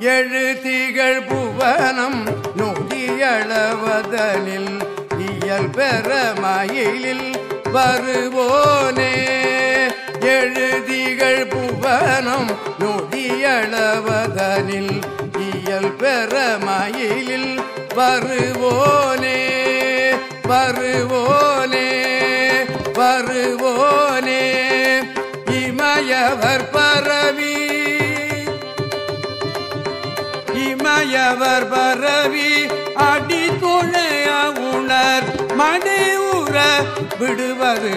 எழுதிகள் புவனம் நொடியளவதனில் இயல் பெற மயிலில் வருவோனே. எழுதிகள் புவனம் நொடியளவதனில் இயல் பெற மயிலில் வருவோனே. வருவோனே வருவோனே. இமயவர் இமயவர் பரவி அடி துணைய உணர் மடி உற விடுவது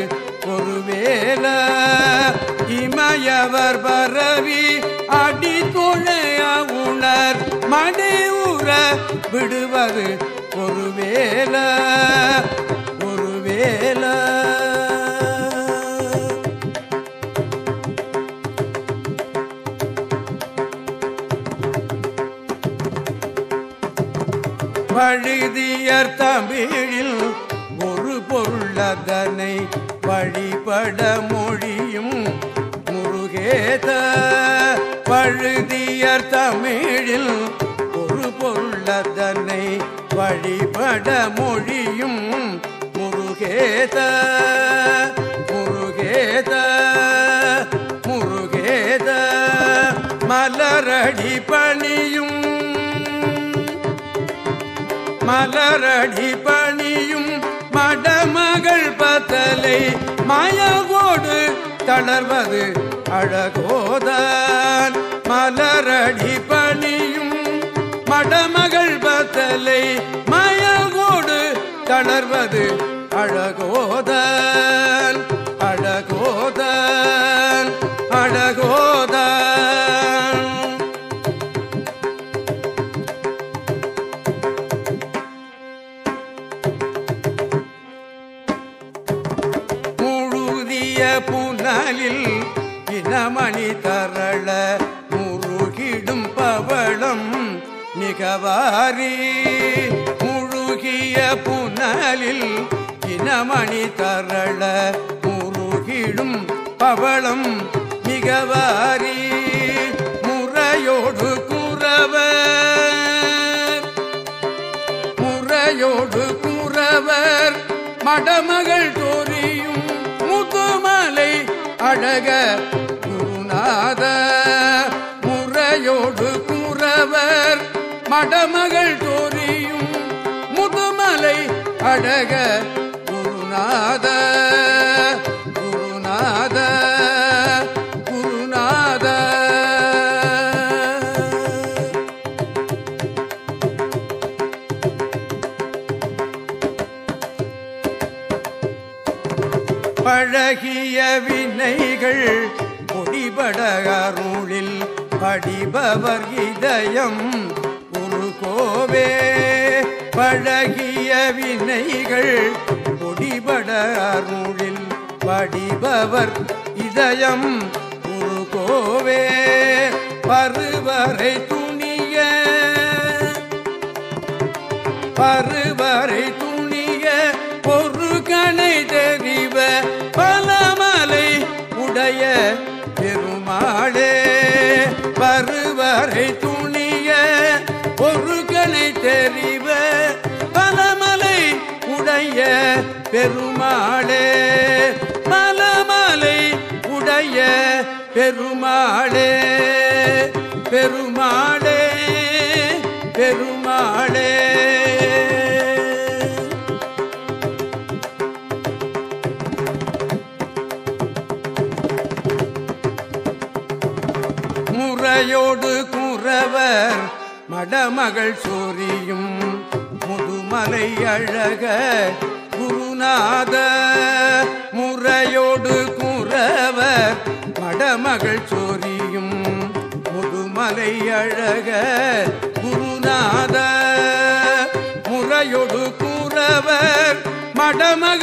ஒருவேல இமயவர் பரவி அடி துணைய உணர் மடி உற விடுவது ஒருவேல பழுதியர் தமிழில் ஒரு பொருளதனை வழிபட மொழியும் முருகேத. பழுதியர் தமிழில் ஒரு பொருளதனை வழிபட மொழியும் முருகேத. முருகேத முருகேத. மலரடி பணியும் மலரடி பணியும் மடமகள் பத்தலை மயவோடு தளர்வது அழகோதான். மலரடி பணியும் மடமகள் பத்தலை மயவோடு தளர்வது அழகோ புனலில் இனமணி தரள முருகிடும் பவளம் மிகவாரி. முழுகிய புனலில் இனமணி தரள முருகிடும் பவளம் மிகவாரி. முறையோடு குறவர். முறையோடு கூறவர். மடமகள் தோறியும் அழக குருநாத முறையோடு குறவர். மடமகள் தோறியும் முதுமலை அழக குருநாத. பழகிய வினைகள் பொடிபட அருளில் படிபவர் இதயம் ஒரு கோவே பழகிய வினைகள் பொடிபட அருளில் படிபவர் இதயம் ஒரு கோவே பருவரை துணிய பருவரை துணி தெரிவ பலமலை உடைய பெருமாளே. பலமலை உடைய பெருமாளே. பெருமாளே பெருமாளே. முறையோடு குறவர் மடமகள் சோரியும் முதுமலை அழக குருநாத முறையோடு குறவர். மடமகள் சோரியும் முதுமலை அழக குருநாத முறையோடு குறவர். மடமகள்